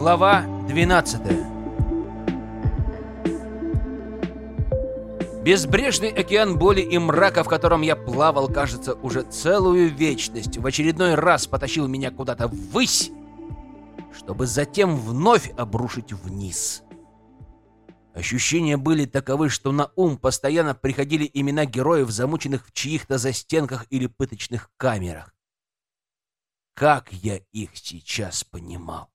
Глава 12 Безбрежный океан боли и мрака, в котором я плавал, кажется, уже целую вечность, в очередной раз потащил меня куда-то ввысь, чтобы затем вновь обрушить вниз. Ощущения были таковы, что на ум постоянно приходили имена героев, замученных в чьих-то застенках или пыточных камерах. Как я их сейчас понимал!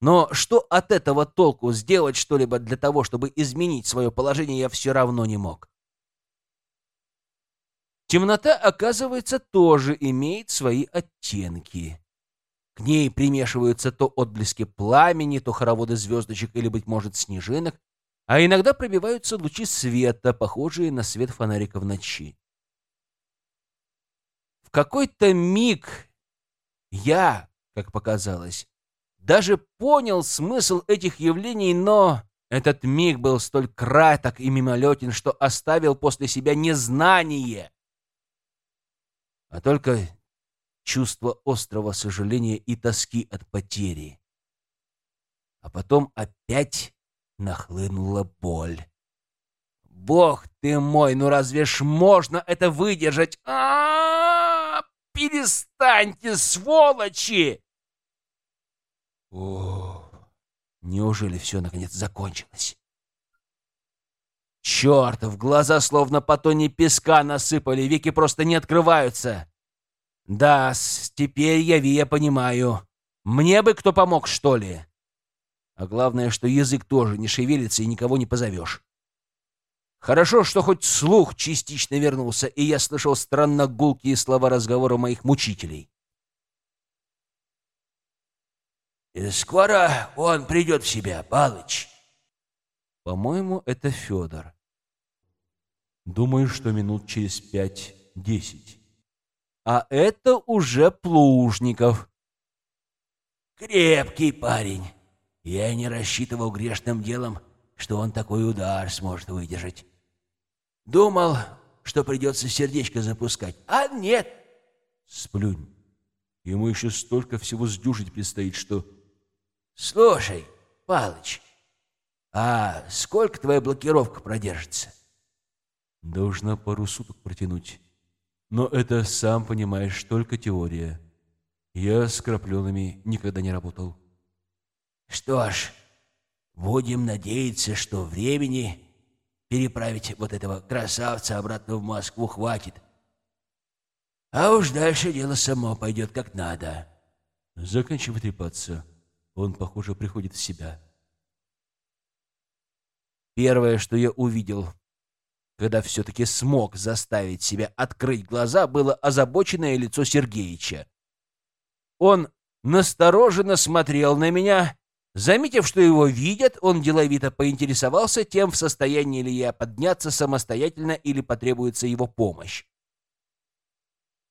Но что от этого толку сделать что-либо для того, чтобы изменить свое положение, я все равно не мог. Темнота, оказывается, тоже имеет свои оттенки. К ней примешиваются то отблески пламени, то хороводы звездочек или, быть может, снежинок, а иногда пробиваются лучи света, похожие на свет фонарика в ночи. В какой-то миг я, как показалось, даже понял смысл этих явлений, но этот миг был столь краток и мимолетен, что оставил после себя незнание, а только чувство острого сожаления и тоски от потери. А потом опять нахлынула боль. Бог ты мой, ну разве ж можно это выдержать? А, -а, -а, -а перестаньте, сволочи! О, неужели все наконец закончилось? Чертов, глаза словно по тоне песка насыпали, веки просто не открываются. Да, теперь я Вия понимаю. Мне бы кто помог, что ли? А главное, что язык тоже не шевелится и никого не позовешь. Хорошо, что хоть слух частично вернулся, и я слышал странно гулкие слова разговора моих мучителей. И «Скоро он придет в себя, Палыч». По-моему, это Федор. Думаю, что минут через пять-десять. А это уже Плужников. Крепкий парень. Я не рассчитывал грешным делом, что он такой удар сможет выдержать. Думал, что придется сердечко запускать, а нет. Сплюнь. Ему еще столько всего сдюжить предстоит, что... Слушай, Палыч, а сколько твоя блокировка продержится? Должна пару суток протянуть. Но это, сам понимаешь, только теория. Я с крапленными никогда не работал. Что ж, будем надеяться, что времени переправить вот этого красавца обратно в Москву хватит. А уж дальше дело само пойдет как надо. Заканчивай трепаться. Он, похоже, приходит в себя. Первое, что я увидел, когда все-таки смог заставить себя открыть глаза, было озабоченное лицо Сергеича. Он настороженно смотрел на меня, Заметив, что его видят, он деловито поинтересовался тем, в состоянии ли я подняться самостоятельно или потребуется его помощь.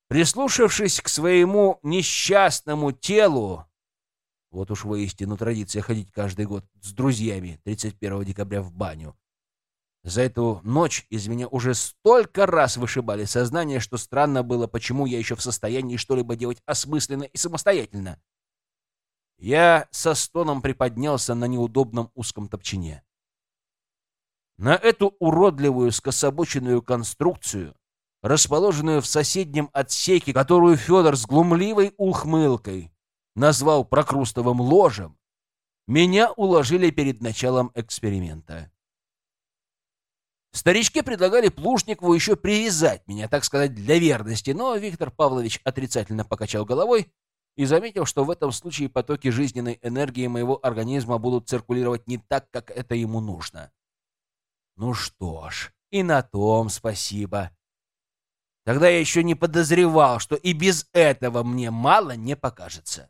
Прислушавшись к своему несчастному телу, вот уж воистину традиция ходить каждый год с друзьями 31 декабря в баню, за эту ночь из меня уже столько раз вышибали сознание, что странно было, почему я еще в состоянии что-либо делать осмысленно и самостоятельно. Я со стоном приподнялся на неудобном узком топчине. На эту уродливую скособоченную конструкцию, расположенную в соседнем отсеке, которую Федор с глумливой ухмылкой назвал прокрустовым ложем, меня уложили перед началом эксперимента. Старички предлагали Плужникову еще привязать меня, так сказать, для верности, но Виктор Павлович отрицательно покачал головой и заметил, что в этом случае потоки жизненной энергии моего организма будут циркулировать не так, как это ему нужно. Ну что ж, и на том спасибо. Тогда я еще не подозревал, что и без этого мне мало не покажется.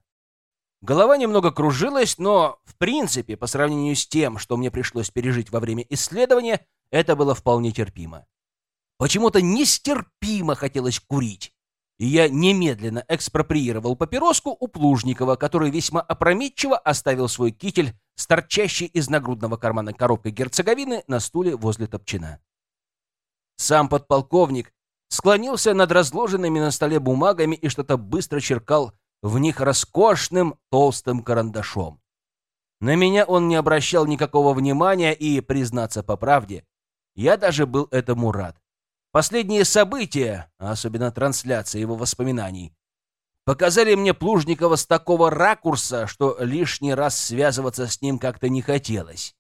Голова немного кружилась, но, в принципе, по сравнению с тем, что мне пришлось пережить во время исследования, это было вполне терпимо. Почему-то нестерпимо хотелось курить и я немедленно экспроприировал папироску у Плужникова, который весьма опрометчиво оставил свой китель с торчащей из нагрудного кармана коробкой герцоговины на стуле возле топчина. Сам подполковник склонился над разложенными на столе бумагами и что-то быстро черкал в них роскошным толстым карандашом. На меня он не обращал никакого внимания, и, признаться по правде, я даже был этому рад. Последние события, а особенно трансляция его воспоминаний, показали мне Плужникова с такого ракурса, что лишний раз связываться с ним как-то не хотелось.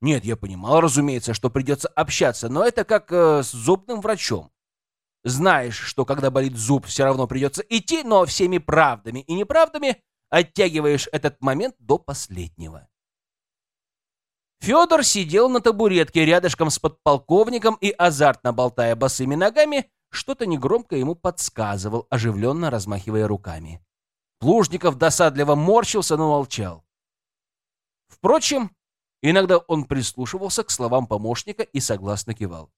Нет, я понимал, разумеется, что придется общаться, но это как э, с зубным врачом. Знаешь, что когда болит зуб, все равно придется идти, но всеми правдами и неправдами оттягиваешь этот момент до последнего. Федор сидел на табуретке рядышком с подполковником и, азартно болтая босыми ногами, что-то негромко ему подсказывал, оживленно размахивая руками. Плужников досадливо морщился, но молчал. Впрочем, иногда он прислушивался к словам помощника и согласно кивал.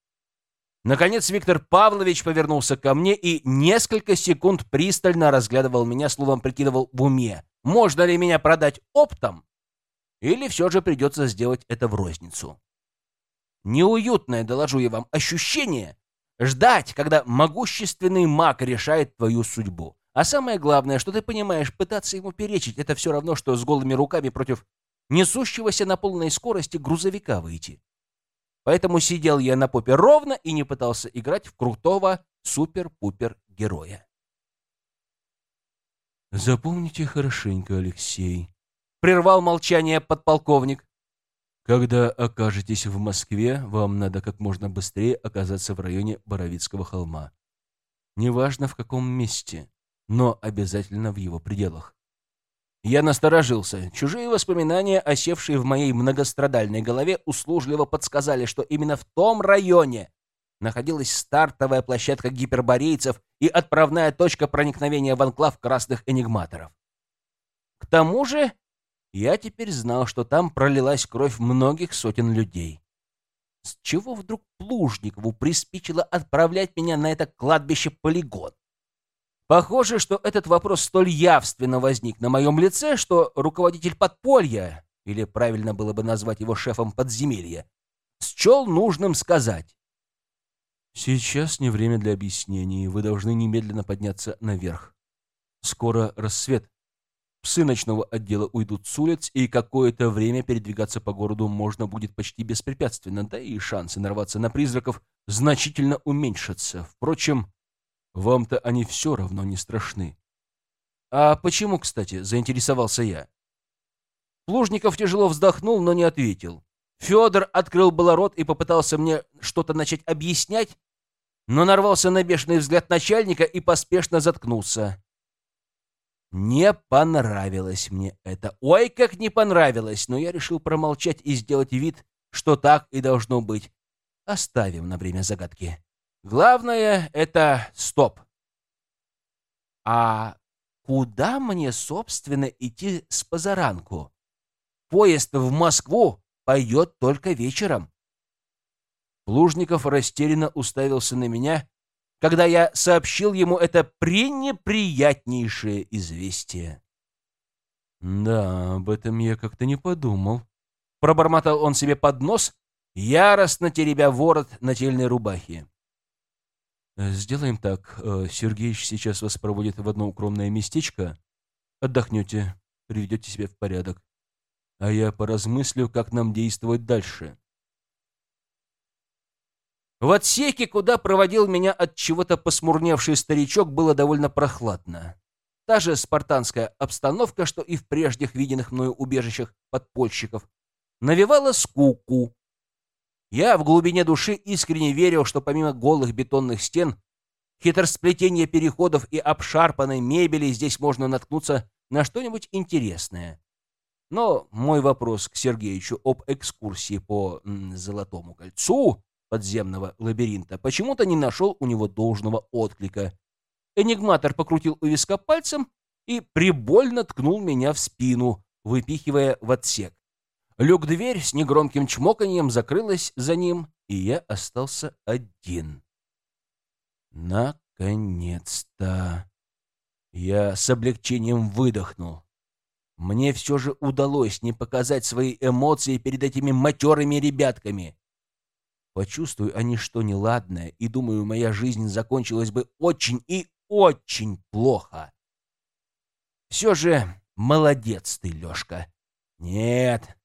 Наконец Виктор Павлович повернулся ко мне и несколько секунд пристально разглядывал меня, словом прикидывал в уме, можно ли меня продать оптом, или все же придется сделать это в розницу. Неуютное, доложу я вам, ощущение ждать, когда могущественный маг решает твою судьбу. А самое главное, что ты понимаешь, пытаться ему перечить, это все равно, что с голыми руками против несущегося на полной скорости грузовика выйти. Поэтому сидел я на попе ровно и не пытался играть в крутого супер-пупер-героя. «Запомните хорошенько, Алексей», — прервал молчание подполковник. «Когда окажетесь в Москве, вам надо как можно быстрее оказаться в районе Боровицкого холма. Неважно в каком месте, но обязательно в его пределах. Я насторожился. Чужие воспоминания, осевшие в моей многострадальной голове, услужливо подсказали, что именно в том районе находилась стартовая площадка гиперборейцев и отправная точка проникновения в анклав красных энигматоров. К тому же я теперь знал, что там пролилась кровь многих сотен людей. С чего вдруг Плужникову приспичило отправлять меня на это кладбище-полигон? Похоже, что этот вопрос столь явственно возник на моем лице, что руководитель подполья, или правильно было бы назвать его шефом подземелья, счел нужным сказать. «Сейчас не время для объяснений. Вы должны немедленно подняться наверх. Скоро рассвет. Псы ночного отдела уйдут с улиц, и какое-то время передвигаться по городу можно будет почти беспрепятственно, да и шансы нарваться на призраков значительно уменьшатся. Впрочем, вам-то они все равно не страшны. А почему, кстати, заинтересовался я? Плужников тяжело вздохнул, но не ответил. Федор открыл было рот и попытался мне что-то начать объяснять, но нарвался на бешеный взгляд начальника и поспешно заткнулся. Не понравилось мне это. Ой, как не понравилось, но я решил промолчать и сделать вид, что так и должно быть. Оставим на время загадки. Главное — это стоп. А куда мне, собственно, идти с позаранку? Поезд в Москву пойдет только вечером. Плужников растерянно уставился на меня, когда я сообщил ему это пренеприятнейшее известие. «Да, об этом я как-то не подумал», — пробормотал он себе под нос, яростно теребя ворот нательной рубахи. Э, «Сделаем так. Э, Сергеич сейчас вас проводит в одно укромное местечко. Отдохнете, приведете себя в порядок. А я поразмыслю, как нам действовать дальше». В отсеке, куда проводил меня от чего-то посмурневший старичок, было довольно прохладно. Та же спартанская обстановка, что и в прежних виденных мною убежищах подпольщиков, навевала скуку, я в глубине души искренне верил, что помимо голых бетонных стен, хитросплетения переходов и обшарпанной мебели здесь можно наткнуться на что-нибудь интересное. Но мой вопрос к Сергеичу об экскурсии по Золотому кольцу подземного лабиринта почему-то не нашел у него должного отклика. Энигматор покрутил у виска пальцем и прибольно ткнул меня в спину, выпихивая в отсек. Люк-дверь с негромким чмоканьем закрылась за ним, и я остался один. Наконец-то! Я с облегчением выдохнул. Мне все же удалось не показать свои эмоции перед этими матерыми ребятками. Почувствую они что неладное, и думаю, моя жизнь закончилась бы очень и очень плохо. Все же молодец ты, Лешка. Нет,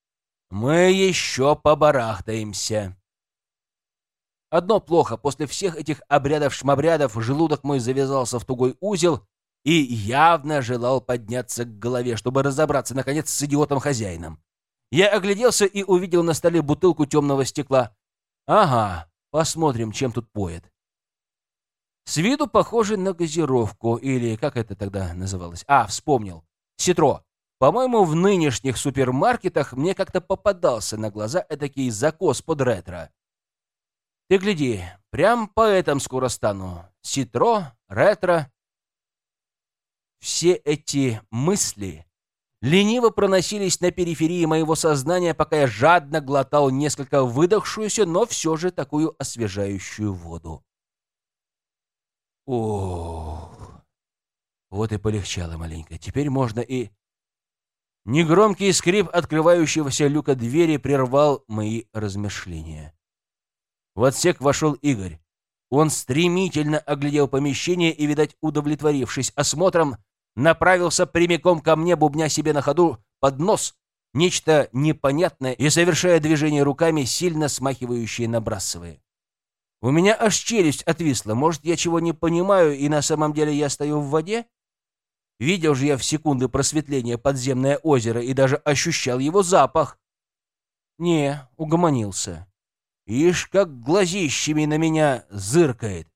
мы еще побарахтаемся. Одно плохо, после всех этих обрядов-шмобрядов желудок мой завязался в тугой узел и явно желал подняться к голове, чтобы разобраться, наконец, с идиотом-хозяином. Я огляделся и увидел на столе бутылку темного стекла. Ага, посмотрим, чем тут поет. С виду похоже на газировку, или как это тогда называлось? А, вспомнил. Ситро. По-моему, в нынешних супермаркетах мне как-то попадался на глаза этакий закос под ретро. Ты гляди, прям поэтом скоро стану. Ситро, ретро. Все эти мысли лениво проносились на периферии моего сознания, пока я жадно глотал несколько выдохшуюся, но все же такую освежающую воду. Ох, вот и полегчало маленько. Теперь можно и... Негромкий скрип открывающегося люка двери прервал мои размышления. В отсек вошел Игорь. Он стремительно оглядел помещение и, видать, удовлетворившись осмотром, направился прямиком ко мне, бубня себе на ходу под нос нечто непонятное и совершая движение руками, сильно смахивающие на брасовые. У меня аж челюсть отвисла. Может, я чего не понимаю, и на самом деле я стою в воде? Видел же я в секунды просветления подземное озеро и даже ощущал его запах. Не, угомонился. Ишь, как глазищами на меня зыркает.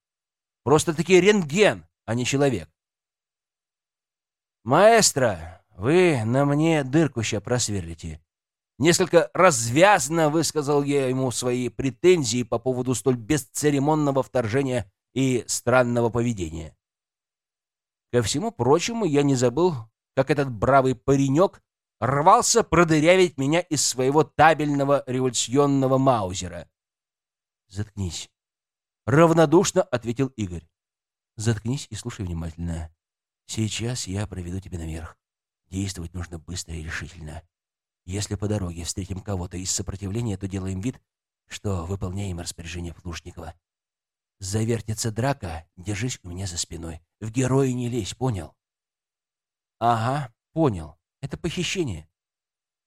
Просто-таки рентген, а не человек. «Маэстро, вы на мне дырку ща просверлите». Несколько развязно высказал я ему свои претензии по поводу столь бесцеремонного вторжения и странного поведения. Ко всему прочему, я не забыл, как этот бравый паренек рвался продырявить меня из своего табельного революционного маузера. «Заткнись», — равнодушно ответил Игорь. «Заткнись и слушай внимательно. Сейчас я проведу тебя наверх. Действовать нужно быстро и решительно. Если по дороге встретим кого-то из сопротивления, то делаем вид, что выполняем распоряжение Плужникова. Завертится драка, держись у меня за спиной. В герои не лезь, понял? Ага, понял. Это похищение.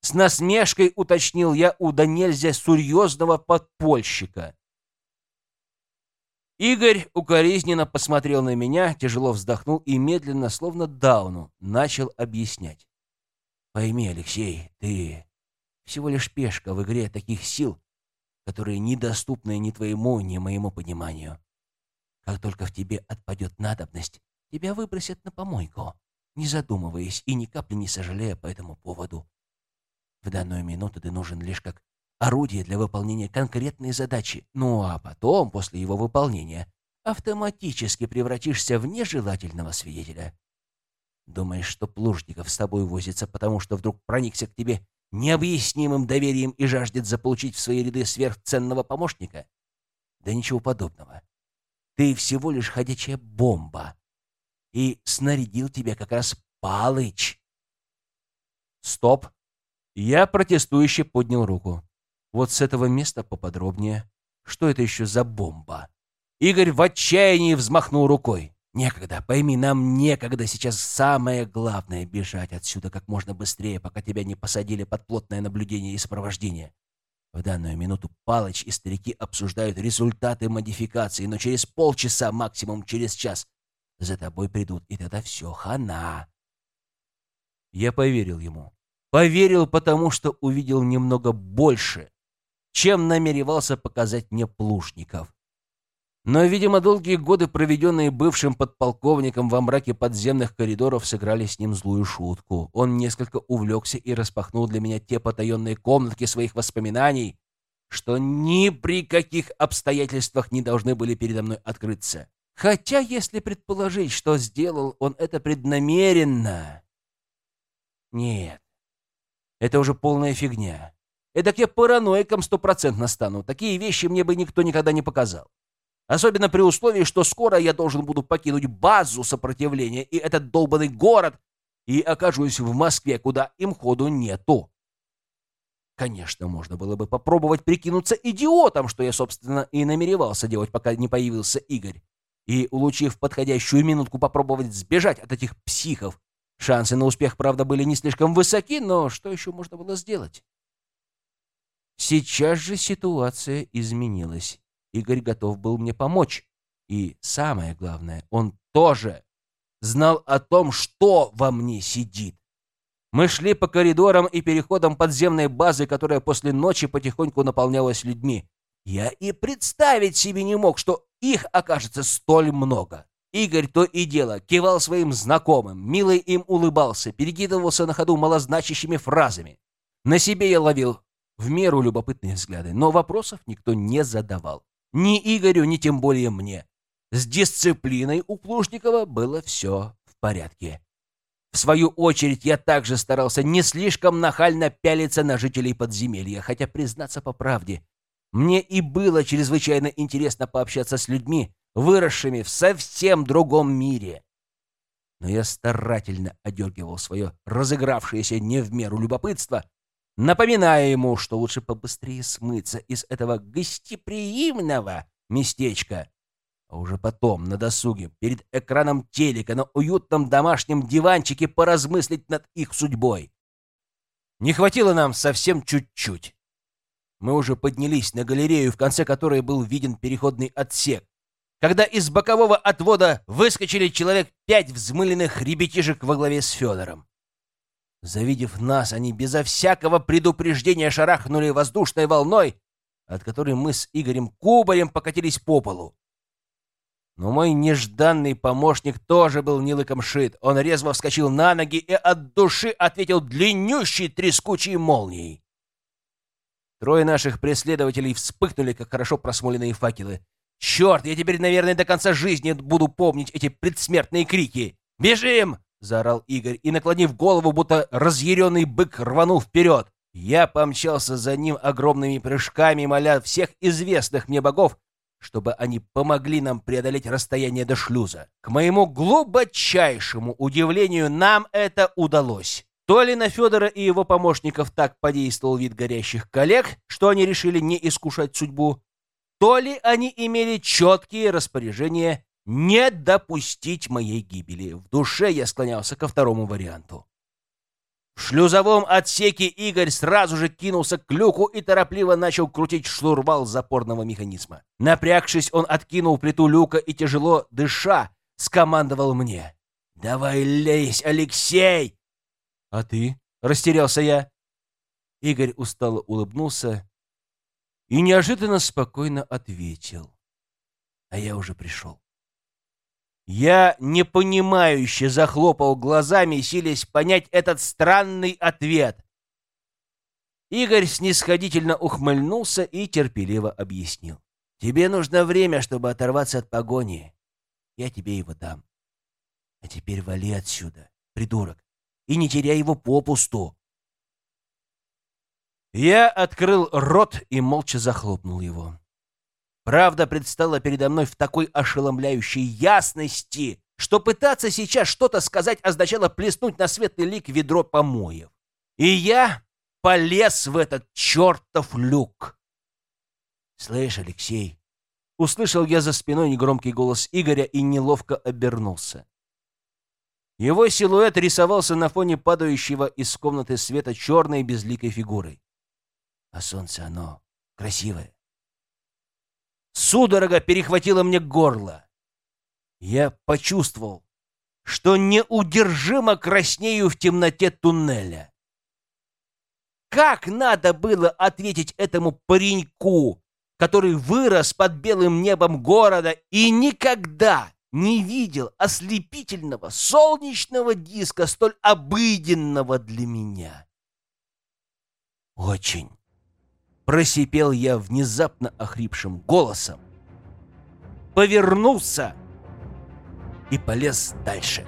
С насмешкой уточнил я у да нельзя серьезного подпольщика. Игорь укоризненно посмотрел на меня, тяжело вздохнул и медленно, словно дауну, начал объяснять. «Пойми, Алексей, ты всего лишь пешка в игре таких сил, которые недоступны ни твоему, ни моему пониманию. Как только в тебе отпадет надобность, тебя выбросят на помойку, не задумываясь и ни капли не сожалея по этому поводу. В данную минуту ты нужен лишь как орудие для выполнения конкретной задачи. Ну а потом, после его выполнения, автоматически превратишься в нежелательного свидетеля. Думаешь, что Плужников с тобой возится, потому что вдруг проникся к тебе необъяснимым доверием и жаждет заполучить в свои ряды сверхценного помощника? Да ничего подобного. Ты всего лишь ходячая бомба. И снарядил тебя как раз Палыч. Стоп. Я протестующе поднял руку. Вот с этого места поподробнее. Что это еще за бомба? Игорь в отчаянии взмахнул рукой. Некогда, пойми, нам некогда. Сейчас самое главное — бежать отсюда как можно быстрее, пока тебя не посадили под плотное наблюдение и сопровождение. В данную минуту Палыч и старики обсуждают результаты модификации, но через полчаса, максимум через час, за тобой придут, и тогда все, хана. Я поверил ему. Поверил, потому что увидел немного больше, чем намеревался показать мне Плушников. Но, видимо, долгие годы, проведенные бывшим подполковником во мраке подземных коридоров, сыграли с ним злую шутку. Он несколько увлекся и распахнул для меня те потаенные комнатки своих воспоминаний, что ни при каких обстоятельствах не должны были передо мной открыться. Хотя, если предположить, что сделал он это преднамеренно... Нет, это уже полная фигня. Эдак я параноиком стопроцентно стану. Такие вещи мне бы никто никогда не показал. Особенно при условии, что скоро я должен буду покинуть базу сопротивления и этот долбанный город и окажусь в Москве, куда им ходу нету. Конечно, можно было бы попробовать прикинуться идиотом, что я, собственно, и намеревался делать, пока не появился Игорь, и, улучив подходящую минутку, попробовать сбежать от этих психов, Шансы на успех, правда, были не слишком высоки, но что еще можно было сделать? Сейчас же ситуация изменилась. Игорь готов был мне помочь. И самое главное, он тоже знал о том, что во мне сидит. Мы шли по коридорам и переходам подземной базы, которая после ночи потихоньку наполнялась людьми. Я и представить себе не мог, что их окажется столь много. Игорь то и дело кивал своим знакомым, мило им улыбался, перекидывался на ходу малозначащими фразами. На себе я ловил в меру любопытные взгляды, но вопросов никто не задавал. Ни Игорю, ни тем более мне. С дисциплиной у Плужникова было все в порядке. В свою очередь, я также старался не слишком нахально пялиться на жителей подземелья, хотя, признаться по правде, мне и было чрезвычайно интересно пообщаться с людьми, выросшими в совсем другом мире. Но я старательно одергивал свое разыгравшееся не в меру любопытство, напоминая ему, что лучше побыстрее смыться из этого гостеприимного местечка, а уже потом, на досуге, перед экраном телека, на уютном домашнем диванчике поразмыслить над их судьбой. Не хватило нам совсем чуть-чуть. Мы уже поднялись на галерею, в конце которой был виден переходный отсек, когда из бокового отвода выскочили человек пять взмыленных ребятишек во главе с Федором. Завидев нас, они безо всякого предупреждения шарахнули воздушной волной, от которой мы с Игорем кубарем покатились по полу. Но мой нежданный помощник тоже был не лыком шит. Он резво вскочил на ноги и от души ответил длиннющей трескучей молнией. Трое наших преследователей вспыхнули, как хорошо просмоленные факелы. «Черт, я теперь, наверное, до конца жизни буду помнить эти предсмертные крики! Бежим!» — заорал Игорь и, наклонив голову, будто разъяренный бык, рванул вперед. Я помчался за ним огромными прыжками, моля всех известных мне богов, чтобы они помогли нам преодолеть расстояние до шлюза. К моему глубочайшему удивлению, нам это удалось. То ли на Федора и его помощников так подействовал вид горящих коллег, что они решили не искушать судьбу, то ли они имели четкие распоряжения не допустить моей гибели. В душе я склонялся ко второму варианту. В шлюзовом отсеке Игорь сразу же кинулся к люку и торопливо начал крутить штурвал запорного механизма. Напрягшись, он откинул плиту люка и, тяжело дыша, скомандовал мне. «Давай лезь, Алексей!» «А ты?» — растерялся я. Игорь устало улыбнулся и неожиданно спокойно ответил. А я уже пришел. Я непонимающе захлопал глазами, силясь понять этот странный ответ. Игорь снисходительно ухмыльнулся и терпеливо объяснил. «Тебе нужно время, чтобы оторваться от погони. Я тебе его дам. А теперь вали отсюда, придурок и не теряй его попусту. Я открыл рот и молча захлопнул его. Правда предстала передо мной в такой ошеломляющей ясности, что пытаться сейчас что-то сказать означало плеснуть на светлый лик ведро помоев. И я полез в этот чертов люк. «Слышь, Алексей!» Услышал я за спиной негромкий голос Игоря и неловко обернулся. Его силуэт рисовался на фоне падающего из комнаты света черной безликой фигурой. А солнце оно красивое. Судорога перехватила мне горло. Я почувствовал, что неудержимо краснею в темноте туннеля. Как надо было ответить этому пареньку, который вырос под белым небом города и никогда не видел ослепительного солнечного диска, столь обыденного для меня. Очень. Просипел я внезапно охрипшим голосом, повернулся и полез дальше.